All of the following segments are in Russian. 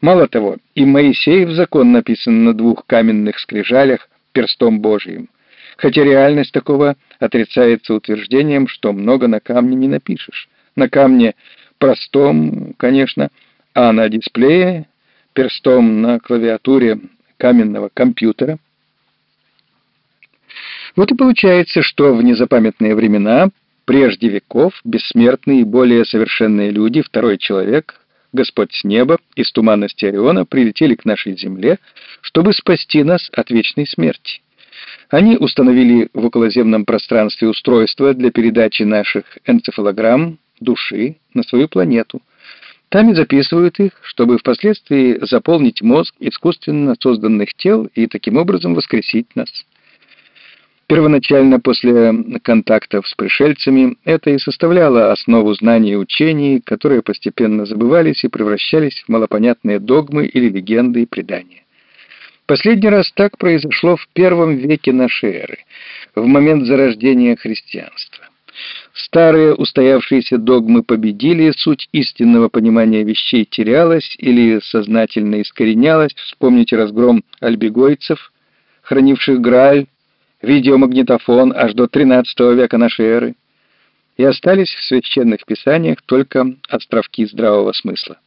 Мало того, и Моисеев закон написан на двух каменных скрижалях перстом Божиим, хотя реальность такого отрицается утверждением, что много на камне не напишешь. На камне простом, конечно, а на дисплее перстом на клавиатуре каменного компьютера. Вот и получается, что в незапамятные времена, прежде веков, бессмертные и более совершенные люди, второй человек, Господь с неба, из туманности Ориона прилетели к нашей земле, чтобы спасти нас от вечной смерти. Они установили в околоземном пространстве устройство для передачи наших энцефалограмм, души, на свою планету. Там и записывают их, чтобы впоследствии заполнить мозг искусственно созданных тел и таким образом воскресить нас. Первоначально после контактов с пришельцами это и составляло основу знаний и учений, которые постепенно забывались и превращались в малопонятные догмы или легенды и предания. Последний раз так произошло в первом веке нашей эры, в момент зарождения христианства. Старые устоявшиеся догмы победили, суть истинного понимания вещей терялась или сознательно искоренялась. Вспомните разгром альбегойцев, хранивших Грааль, видеомагнитофон аж до XIII века нашей эры. И остались в священных писаниях только островки здравого смысла.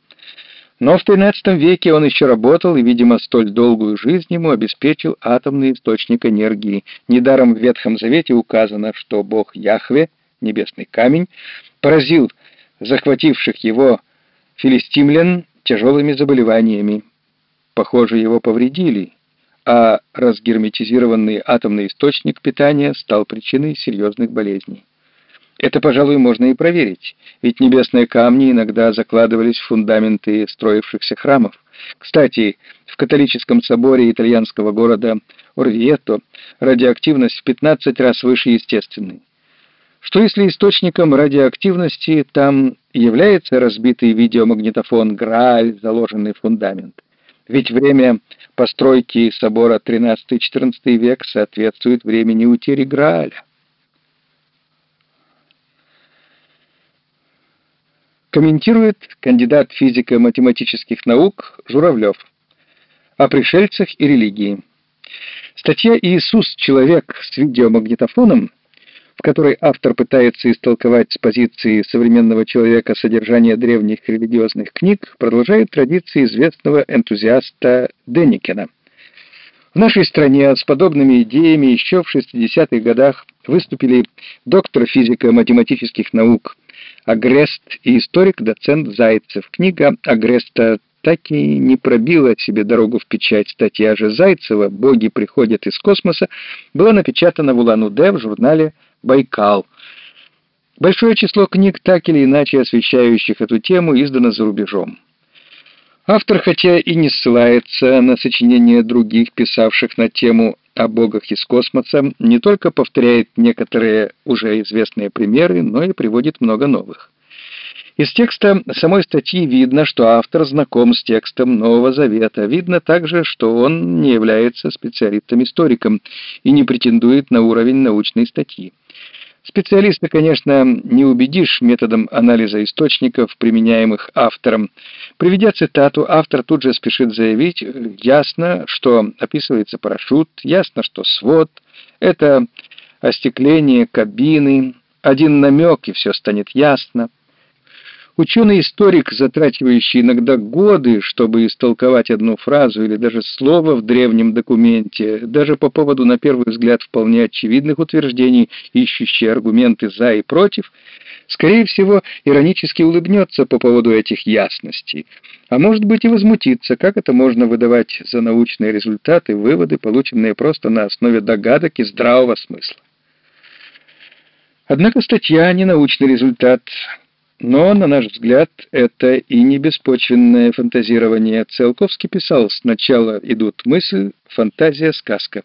Но в XIII веке он еще работал, и, видимо, столь долгую жизнь ему обеспечил атомный источник энергии. Недаром в Ветхом Завете указано, что бог Яхве, небесный камень, поразил захвативших его филистимлян тяжелыми заболеваниями. Похоже, его повредили, а разгерметизированный атомный источник питания стал причиной серьезных болезней. Это, пожалуй, можно и проверить, ведь небесные камни иногда закладывались в фундаменты строившихся храмов. Кстати, в католическом соборе итальянского города Орвиетто радиоактивность в 15 раз выше естественной. Что если источником радиоактивности там является разбитый видеомагнитофон Грааль, заложенный фундамент? Ведь время постройки собора 13-14 век соответствует времени утери Грааля. комментирует кандидат физико-математических наук Журавлев о пришельцах и религии. Статья «Иисус – человек с видеомагнитофоном», в которой автор пытается истолковать с позиции современного человека содержание древних религиозных книг, продолжает традиции известного энтузиаста Деникена. В нашей стране с подобными идеями еще в 60-х годах выступили доктор физико-математических наук Агрест и историк-доцент Зайцев. Книга Агреста так и не пробила себе дорогу в печать. Статья же Зайцева «Боги приходят из космоса» была напечатана в Улан-Удэ в журнале «Байкал». Большое число книг, так или иначе освещающих эту тему, издано за рубежом. Автор, хотя и не ссылается на сочинения других, писавших на тему о богах из космоса, не только повторяет некоторые уже известные примеры, но и приводит много новых. Из текста самой статьи видно, что автор знаком с текстом Нового Завета. Видно также, что он не является специалистом-историком и не претендует на уровень научной статьи. Специалиста, конечно, не убедишь методом анализа источников, применяемых автором. Приведя цитату, автор тут же спешит заявить, ясно, что описывается парашют, ясно, что свод, это остекление кабины, один намек, и все станет ясно. Ученый-историк, затрачивающий иногда годы, чтобы истолковать одну фразу или даже слово в древнем документе, даже по поводу, на первый взгляд, вполне очевидных утверждений, ищущий аргументы «за» и «против», скорее всего, иронически улыбнется по поводу этих ясностей, а может быть и возмутится, как это можно выдавать за научные результаты, выводы, полученные просто на основе догадок и здравого смысла. Однако статья не научный результат – но, на наш взгляд, это и не беспочвенное фантазирование. Циолковский писал, сначала идут мысль, фантазия, сказка.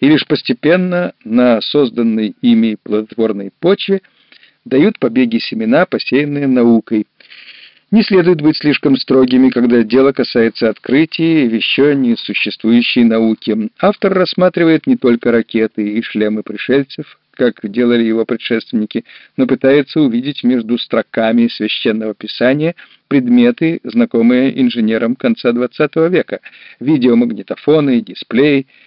И лишь постепенно на созданной ими плодотворной почве дают побеги семена, посеянные наукой. Не следует быть слишком строгими, когда дело касается открытий в еще не существующей науки. Автор рассматривает не только ракеты и шлемы пришельцев, как делали его предшественники, но пытается увидеть между строками священного писания предметы, знакомые инженерам конца XX века — видеомагнитофоны, дисплеи,